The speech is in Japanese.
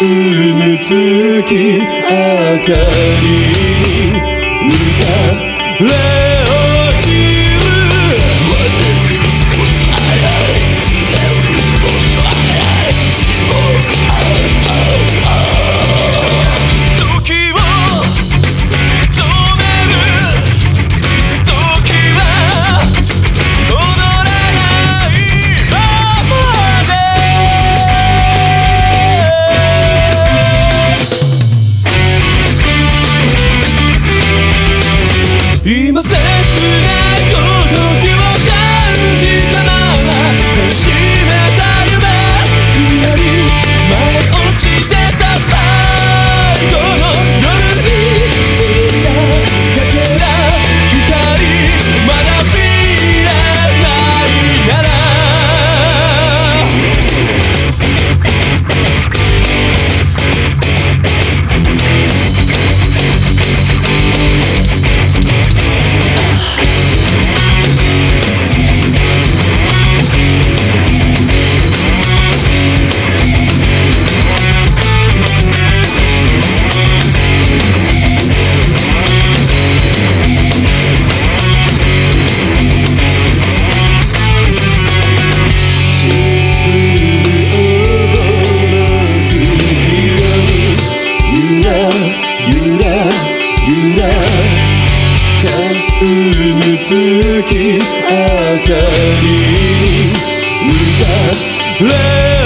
住む月明かりに浮かれい浮